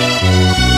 Música